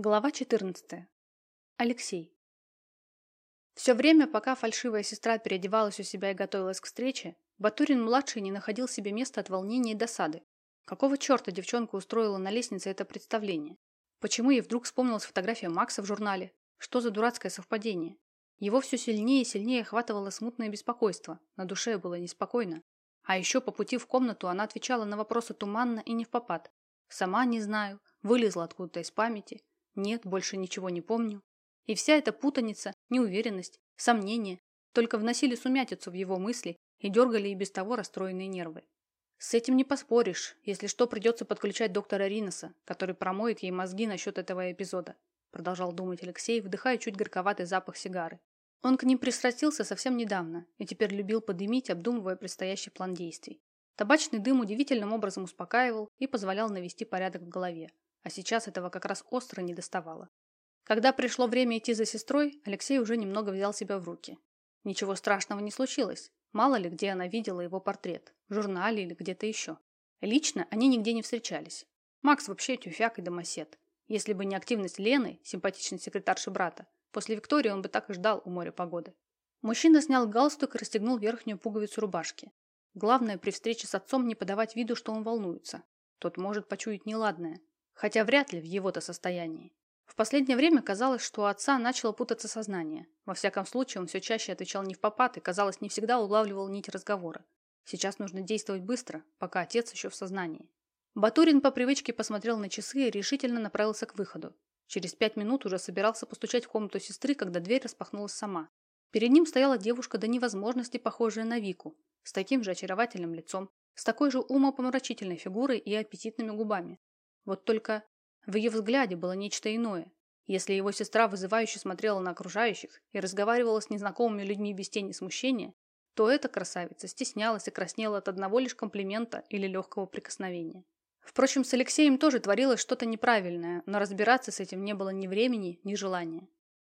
Глава 14. Алексей. Все время, пока фальшивая сестра переодевалась у себя и готовилась к встрече, Батурин-младший не находил себе места от волнения и досады. Какого черта девчонка устроила на лестнице это представление? Почему ей вдруг вспомнилась фотография Макса в журнале? Что за дурацкое совпадение? Его все сильнее и сильнее охватывало смутное беспокойство, на душе было неспокойно. А еще по пути в комнату она отвечала на вопросы туманно и не в попад. Сама не знаю, вылезла откуда-то из памяти, нет, больше ничего не помню. И вся эта путаница, неуверенность, сомнения только вносили сумятицу в его мысли и дергали и без того расстроенные нервы. С этим не поспоришь, если что, придется подключать доктора Риноса, который промоет ей мозги насчет этого эпизода, продолжал думать Алексей, вдыхая чуть горьковатый запах сигары. Он к ним пристрастился совсем недавно и теперь любил подымить, обдумывая предстоящий план действий. Табачный дым удивительным образом успокаивал и позволял навести порядок в голове, а сейчас этого как раз остро не доставало. Когда пришло время идти за сестрой, Алексей уже немного взял себя в руки. Ничего страшного не случилось. Мало ли, где она видела его портрет. В журнале или где-то еще. Лично они нигде не встречались. Макс вообще тюфяк и домосед. Если бы не активность Лены, симпатичной секретарши брата, после Виктории он бы так и ждал у моря погоды. Мужчина снял галстук и расстегнул верхнюю пуговицу рубашки. Главное при встрече с отцом не подавать виду, что он волнуется. Тот может почуять неладное. Хотя вряд ли в его-то состоянии. В последнее время казалось, что у отца начало путаться сознание. Во всяком случае, он все чаще отвечал не в попад и, казалось, не всегда улавливал нить разговора. Сейчас нужно действовать быстро, пока отец еще в сознании. Батурин по привычке посмотрел на часы и решительно направился к выходу. Через пять минут уже собирался постучать в комнату сестры, когда дверь распахнулась сама. Перед ним стояла девушка до невозможности похожая на Вику, с таким же очаровательным лицом, с такой же умопомрачительной фигурой и аппетитными губами. Вот только в ее взгляде было нечто иное. Если его сестра вызывающе смотрела на окружающих и разговаривала с незнакомыми людьми без тени смущения, то эта красавица стеснялась и краснела от одного лишь комплимента или легкого прикосновения. Впрочем, с Алексеем тоже творилось что-то неправильное, но разбираться с этим не было ни времени, ни желания.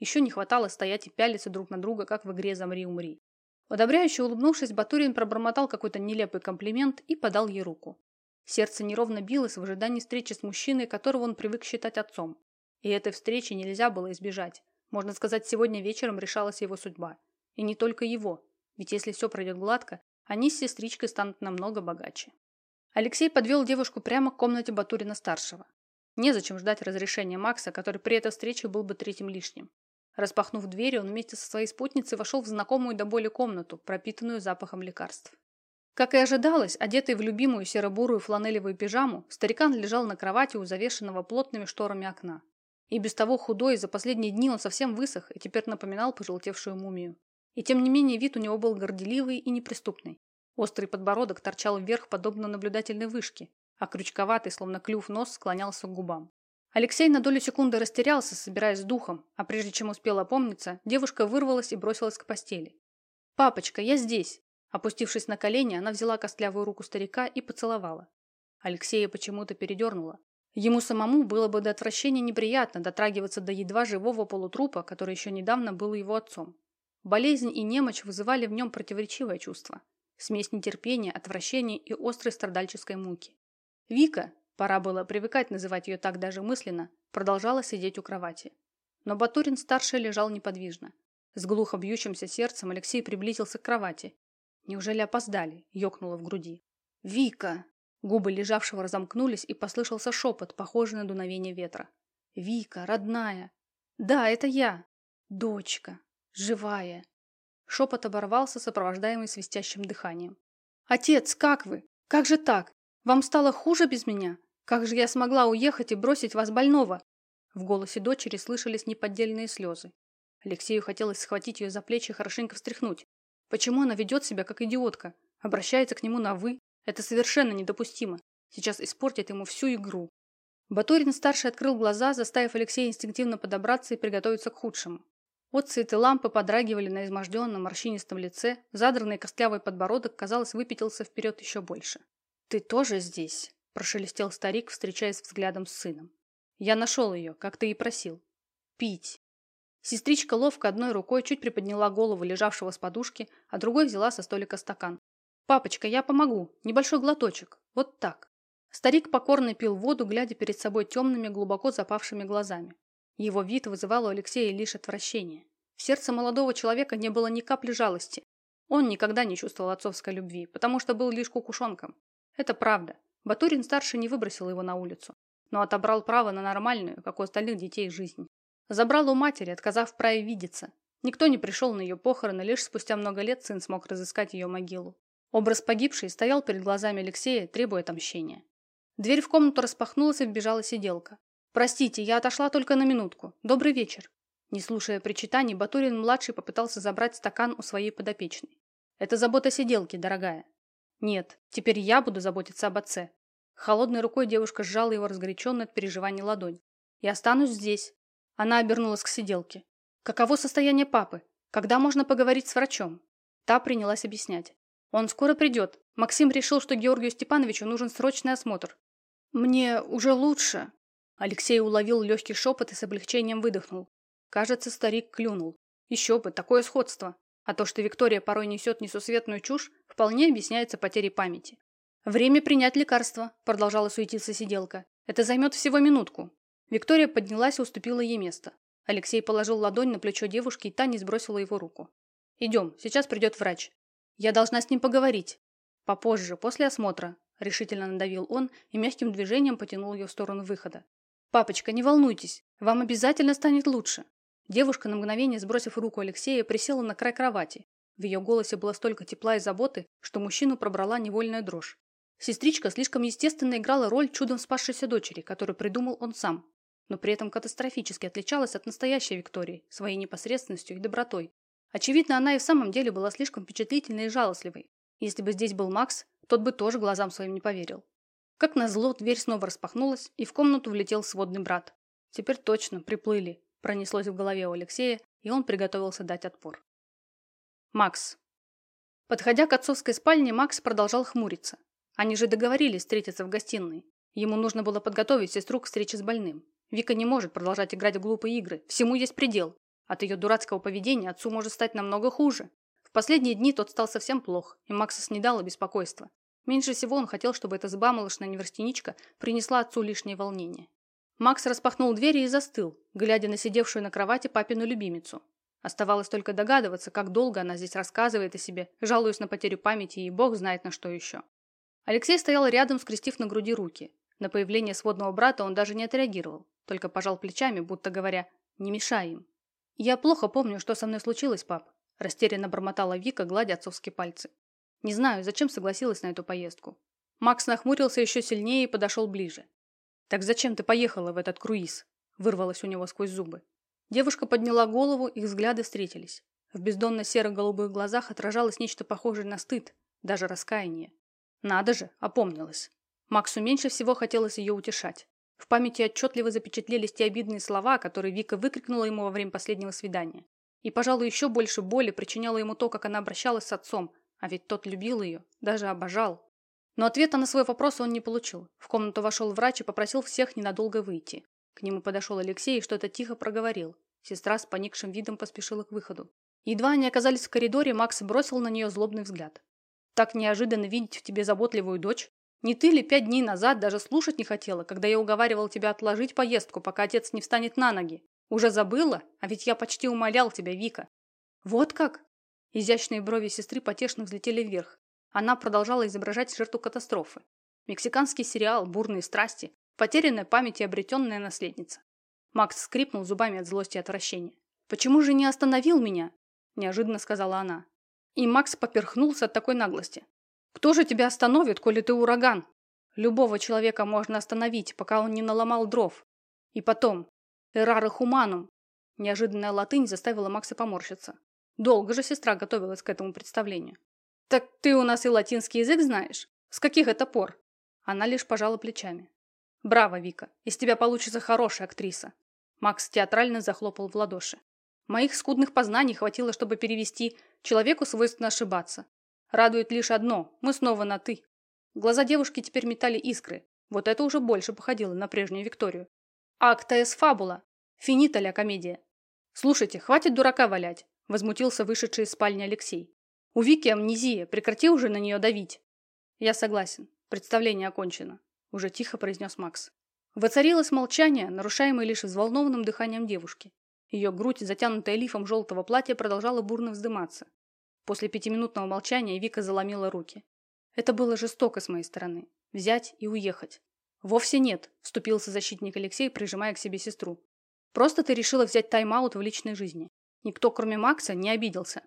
Еще не хватало стоять и пялиться друг на друга, как в игре «Замри-умри». Удобряюще улыбнувшись, Батурин пробормотал какой-то нелепый комплимент и подал ей руку. Сердце неровно билось в ожидании встречи с мужчиной, которого он привык считать отцом. И этой встречи нельзя было избежать. Можно сказать, сегодня вечером решалась его судьба. И не только его. Ведь если все пройдет гладко, они с сестричкой станут намного богаче. Алексей подвел девушку прямо к комнате Батурина-старшего. Незачем ждать разрешения Макса, который при этой встрече был бы третьим лишним. Распахнув дверь, он вместе со своей спутницей вошел в знакомую до боли комнату, пропитанную запахом лекарств. Как и ожидалось, одетый в любимую серо-бурую фланелевую пижаму, старикан лежал на кровати у завешенного плотными шторами окна. И без того худой, за последние дни он совсем высох и теперь напоминал пожелтевшую мумию. И тем не менее вид у него был горделивый и неприступный. Острый подбородок торчал вверх, подобно наблюдательной вышке, а крючковатый, словно клюв нос, склонялся к губам. Алексей на долю секунды растерялся, собираясь с духом, а прежде чем успел опомниться, девушка вырвалась и бросилась к постели. «Папочка, я здесь!» Опустившись на колени, она взяла костлявую руку старика и поцеловала. Алексея почему-то передернуло. Ему самому было бы до отвращения неприятно дотрагиваться до едва живого полутрупа, который еще недавно был его отцом. Болезнь и немощь вызывали в нем противоречивое чувство. Смесь нетерпения, отвращения и острой страдальческой муки. Вика, пора было привыкать называть ее так даже мысленно, продолжала сидеть у кровати. Но Батурин-старший лежал неподвижно. С глухо бьющимся сердцем Алексей приблизился к кровати Неужели опоздали? Ёкнуло в груди. Вика! Губы лежавшего разомкнулись, и послышался шепот, похожий на дуновение ветра. Вика, родная! Да, это я! Дочка! Живая! Шепот оборвался, сопровождаемый свистящим дыханием. «Отец, как вы? Как же так? Вам стало хуже без меня? Как же я смогла уехать и бросить вас больного?» В голосе дочери слышались неподдельные слезы. Алексею хотелось схватить ее за плечи и хорошенько встряхнуть. Почему она ведет себя как идиотка? Обращается к нему на «вы»? Это совершенно недопустимо. Сейчас испортит ему всю игру. Батурин-старший открыл глаза, заставив Алексея инстинктивно подобраться и приготовиться к худшему. Отцветы лампы подрагивали на изможденном морщинистом лице, задранный костлявый подбородок, казалось, выпятился вперед еще больше. «Ты тоже здесь?» – прошелестел старик, встречаясь взглядом с сыном. «Я нашел ее, как ты и просил. Пить. Сестричка ловко одной рукой чуть приподняла голову лежавшего с подушки, а другой взяла со столика стакан. «Папочка, я помогу. Небольшой глоточек. Вот так». Старик покорно пил воду, глядя перед собой темными, глубоко запавшими глазами. Его вид вызывал у Алексея лишь отвращение. В сердце молодого человека не было ни капли жалости. Он никогда не чувствовал отцовской любви, потому что был лишь кукушонком. Это правда. Батурин-старший не выбросил его на улицу, но отобрал право на нормальную, как у остальных детей, жизнь. Забрал у матери, отказав в праве видеться. Никто не пришел на ее похороны, лишь спустя много лет сын смог разыскать ее могилу. Образ погибшей стоял перед глазами Алексея, требуя отмщения. Дверь в комнату распахнулась и вбежала сиделка. «Простите, я отошла только на минутку. Добрый вечер». Не слушая причитаний, Батурин-младший попытался забрать стакан у своей подопечной. «Это забота сиделки, дорогая». «Нет, теперь я буду заботиться об отце». Холодной рукой девушка сжала его разгоряченную от переживаний ладонь. «Я останусь здесь». Она обернулась к сиделке. «Каково состояние папы? Когда можно поговорить с врачом?» Та принялась объяснять. «Он скоро придет. Максим решил, что Георгию Степановичу нужен срочный осмотр». «Мне уже лучше». Алексей уловил легкий шепот и с облегчением выдохнул. Кажется, старик клюнул. Еще бы, такое сходство. А то, что Виктория порой несет несусветную чушь, вполне объясняется потерей памяти. «Время принять лекарство», – продолжала суетиться сиделка. «Это займет всего минутку». Виктория поднялась и уступила ей место. Алексей положил ладонь на плечо девушки, и та не сбросила его руку. «Идем, сейчас придет врач. Я должна с ним поговорить. Попозже, после осмотра», – решительно надавил он и мягким движением потянул ее в сторону выхода. «Папочка, не волнуйтесь, вам обязательно станет лучше». Девушка, на мгновение сбросив руку Алексея, присела на край кровати. В ее голосе было столько тепла и заботы, что мужчину пробрала невольная дрожь. Сестричка слишком естественно играла роль чудом спасшейся дочери, которую придумал он сам но при этом катастрофически отличалась от настоящей Виктории своей непосредственностью и добротой. Очевидно, она и в самом деле была слишком впечатлительной и жалостливой. Если бы здесь был Макс, тот бы тоже глазам своим не поверил. Как назло, дверь снова распахнулась, и в комнату влетел сводный брат. Теперь точно, приплыли, пронеслось в голове у Алексея, и он приготовился дать отпор. Макс. Подходя к отцовской спальне, Макс продолжал хмуриться. Они же договорились встретиться в гостиной. Ему нужно было подготовить сестру к встрече с больным. Вика не может продолжать играть в глупые игры. Всему есть предел. От ее дурацкого поведения отцу может стать намного хуже. В последние дни тот стал совсем плох, и Макса снедало беспокойство. Меньше всего он хотел, чтобы эта сбамолошная неврастеничка принесла отцу лишнее волнение. Макс распахнул двери и застыл, глядя на сидевшую на кровати папину любимицу. Оставалось только догадываться, как долго она здесь рассказывает о себе, жалуясь на потерю памяти и бог знает на что еще. Алексей стоял рядом, скрестив на груди руки. На появление сводного брата он даже не отреагировал только пожал плечами, будто говоря «не мешай им». «Я плохо помню, что со мной случилось, пап», растерянно бормотала Вика, гладя отцовские пальцы. «Не знаю, зачем согласилась на эту поездку». Макс нахмурился еще сильнее и подошел ближе. «Так зачем ты поехала в этот круиз?» вырвалось у него сквозь зубы. Девушка подняла голову, их взгляды встретились. В бездонно-серо-голубых глазах отражалось нечто похожее на стыд, даже раскаяние. Надо же, опомнилась. Максу меньше всего хотелось ее утешать. В памяти отчетливо запечатлелись те обидные слова, которые Вика выкрикнула ему во время последнего свидания. И, пожалуй, еще больше боли причиняло ему то, как она обращалась с отцом, а ведь тот любил ее, даже обожал. Но ответа на свой вопрос он не получил. В комнату вошел врач и попросил всех ненадолго выйти. К нему подошел Алексей и что-то тихо проговорил. Сестра с поникшим видом поспешила к выходу. Едва они оказались в коридоре, Макс бросил на нее злобный взгляд. «Так неожиданно видеть в тебе заботливую дочь. Не ты ли пять дней назад даже слушать не хотела, когда я уговаривал тебя отложить поездку, пока отец не встанет на ноги? Уже забыла? А ведь я почти умолял тебя, Вика. Вот как? Изящные брови сестры потешно взлетели вверх. Она продолжала изображать жертву катастрофы. Мексиканский сериал «Бурные страсти», потерянная память и обретенная наследница. Макс скрипнул зубами от злости и отвращения. «Почему же не остановил меня?» – неожиданно сказала она. И Макс поперхнулся от такой наглости. Кто же тебя остановит, коли ты ураган? Любого человека можно остановить, пока он не наломал дров. И потом, эрары хуманум. Неожиданная латынь заставила Макса поморщиться. Долго же сестра готовилась к этому представлению. Так ты у нас и латинский язык знаешь? С каких это пор? Она лишь пожала плечами. Браво, Вика, из тебя получится хорошая актриса. Макс театрально захлопал в ладоши. Моих скудных познаний хватило, чтобы перевести «человеку свойственно ошибаться». Радует лишь одно – мы снова на «ты». Глаза девушки теперь метали искры. Вот это уже больше походило на прежнюю Викторию. Акта эс фабула. Финита ля комедия. Слушайте, хватит дурака валять, возмутился вышедший из спальни Алексей. У Вики амнезия, прекрати уже на нее давить. Я согласен. Представление окончено. Уже тихо произнес Макс. Воцарилось молчание, нарушаемое лишь взволнованным дыханием девушки. Ее грудь, затянутая лифом желтого платья, продолжала бурно вздыматься. После пятиминутного молчания Вика заломила руки. Это было жестоко с моей стороны. Взять и уехать. Вовсе нет, вступился защитник Алексей, прижимая к себе сестру. Просто ты решила взять тайм-аут в личной жизни. Никто, кроме Макса, не обиделся.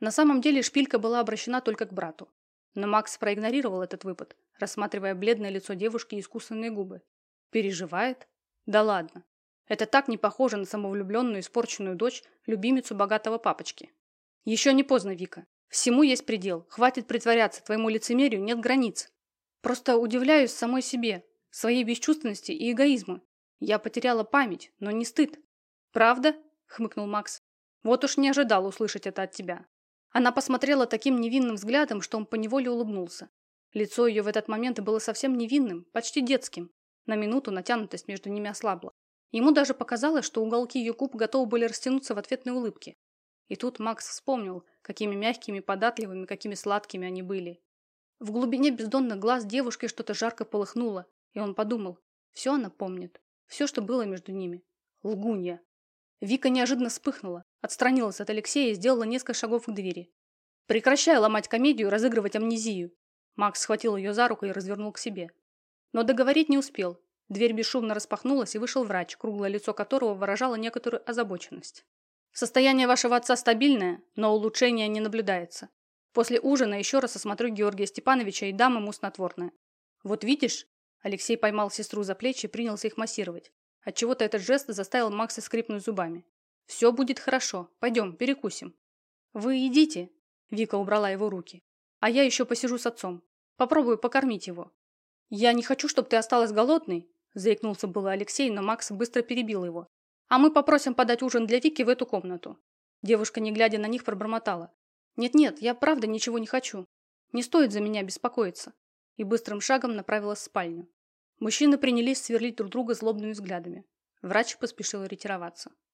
На самом деле шпилька была обращена только к брату. Но Макс проигнорировал этот выпад, рассматривая бледное лицо девушки и искусственные губы. Переживает? Да ладно. Это так не похоже на самовлюбленную испорченную дочь, любимицу богатого папочки. Еще не поздно, Вика. Всему есть предел. Хватит притворяться, твоему лицемерию нет границ. Просто удивляюсь самой себе, своей бесчувственности и эгоизму. Я потеряла память, но не стыд. Правда? хмыкнул Макс. Вот уж не ожидал услышать это от тебя. Она посмотрела таким невинным взглядом, что он поневоле улыбнулся. Лицо ее в этот момент было совсем невинным, почти детским. На минуту натянутость между ними ослабла. Ему даже показалось, что уголки ее губ готовы были растянуться в ответной улыбке. И тут Макс вспомнил, какими мягкими, податливыми, какими сладкими они были. В глубине бездонных глаз девушки что-то жарко полыхнуло, и он подумал, все она помнит, все, что было между ними. Лгунья. Вика неожиданно вспыхнула, отстранилась от Алексея и сделала несколько шагов к двери. «Прекращай ломать комедию разыгрывать амнезию!» Макс схватил ее за руку и развернул к себе. Но договорить не успел. Дверь бесшумно распахнулась, и вышел врач, круглое лицо которого выражало некоторую озабоченность. Состояние вашего отца стабильное, но улучшения не наблюдается. После ужина еще раз осмотрю Георгия Степановича и дам ему снотворное. Вот видишь, Алексей поймал сестру за плечи и принялся их массировать. Отчего-то этот жест заставил Макса скрипнуть зубами. Все будет хорошо. Пойдем, перекусим. Вы идите. Вика убрала его руки. А я еще посижу с отцом. Попробую покормить его. Я не хочу, чтобы ты осталась голодной, заикнулся было Алексей, но Макс быстро перебил его. А мы попросим подать ужин для Вики в эту комнату. Девушка, не глядя на них, пробормотала. Нет-нет, я правда ничего не хочу. Не стоит за меня беспокоиться. И быстрым шагом направилась в спальню. Мужчины принялись сверлить друг друга злобными взглядами. Врач поспешил ретироваться.